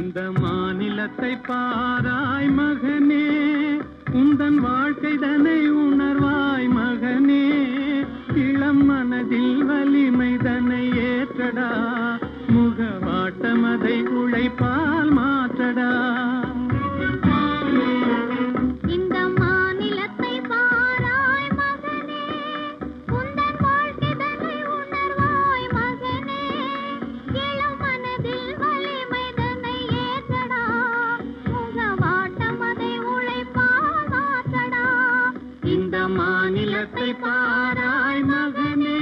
இந்த மாநிலத்தை பாராய் மகனே உந்தன் வாழ்க்கை தனை உணர்வாய் மகனே இளம் மனதில் வலிமை பாராய் மகனே.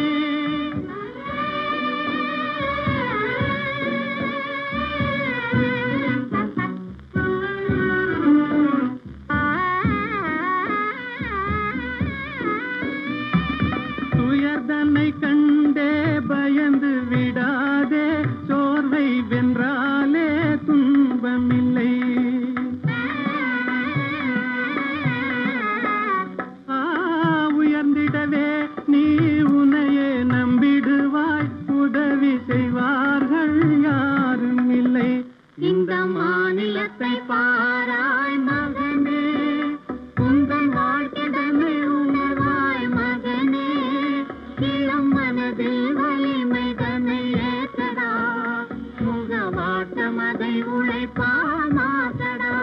துயர்தனை கண்டே பயந்து விடாதே சோர்வை வென்றார். மாநிலத்தை பாராய் மகனே உந்தன் வாழ்க்கைதனை உணர்வாய் மகனே இளம் மனதில் வலிமை தன்னை ஏற்றடா முகவாட்டம் அதை உழைப்பால் மாற்றடா.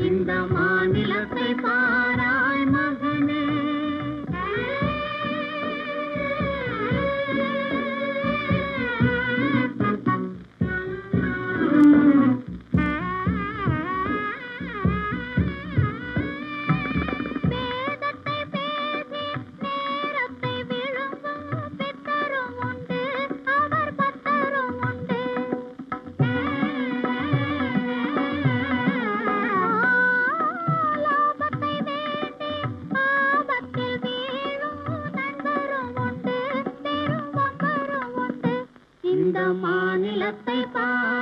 இந்த மாநிலத்தை பாராய் 背包。